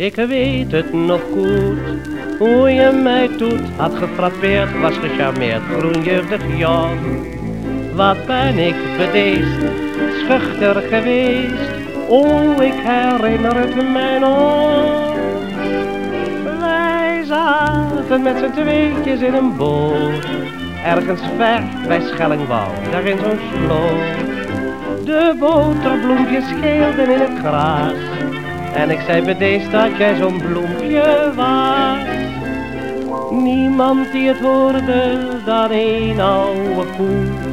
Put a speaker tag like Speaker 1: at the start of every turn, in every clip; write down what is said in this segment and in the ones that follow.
Speaker 1: Ik weet het nog goed, hoe je mij toet had gefrappeerd, was gecharmeerd, groen jeugdig jong. Wat ben ik bedeesd, schuchter geweest, oh ik herinner het mij nog. Wij zaten met z'n tweetjes in een boot, ergens ver bij Schellingwouw, daar in zo'n sloot. De boterbloempjes scheelden in het gras. En ik zei bedeesd dat jij zo'n bloempje was. Niemand die het hoorde dan een oude koe.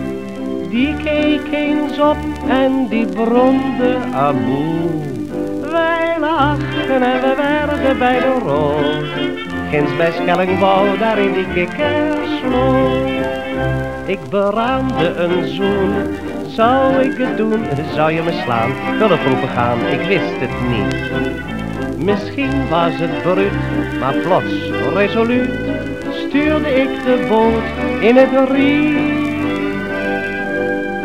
Speaker 1: Die keek eens op en die bromde aboe. Wij lachen en we werden bij de rood. Ginds bij Schellingwouw, daar in die kikkersloot. Ik beraamde een zoen zou ik het doen? Zou je me slaan? Hulp roepen gaan, ik wist het niet. Misschien was het bruut, maar plots, resoluut, stuurde ik de boot in het riet.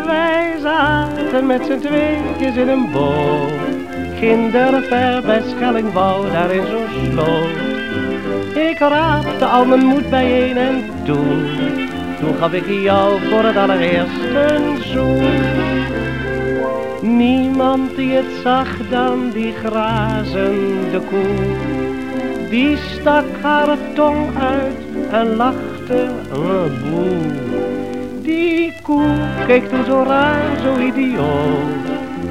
Speaker 1: Wij zaten met z'n tweetjes in een boot, kinderver bij Schellingwouw, daar in zo'n sloot. Ik raapte al mijn moed bijeen en toen toen gaf ik jou voor het allereerst een zoen. Niemand die het zag dan die grazende koe. Die stak haar tong uit en lachte een boe. Die koe keek toen zo raar, zo idioot.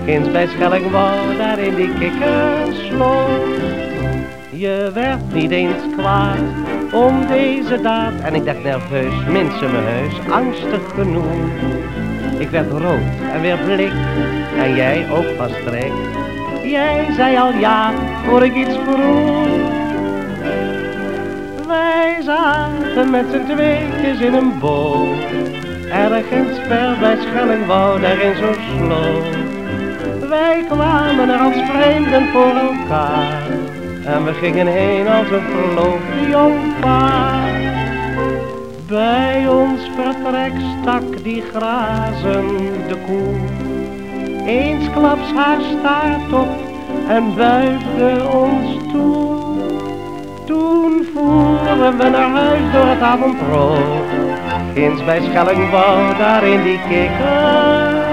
Speaker 1: Ginds bij Schellingwouw, daar in die kikkersloot. Je werd niet eens kwaad om deze daad. En ik dacht nerveus, mensen me heus, angstig genoeg. Ik werd rood en weer blik, en jij ook van streek. Jij zei al ja, voor ik iets vroeg. Wij zaten met z'n tweetjes in een boot. Ergens ver bij Schellingwouw, daar in zo'n sloot. Wij kwamen er als vreemden voor elkaar. En we gingen heen als een verloofd jongpaar. Bij vertrek stak die grazende koe. Eensklaps haar staart op en buigde ons toe. Toen voeren we naar huis door het avondrood. Ginds bij Schellingwouw, daar in die kikkersloot.